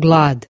glad.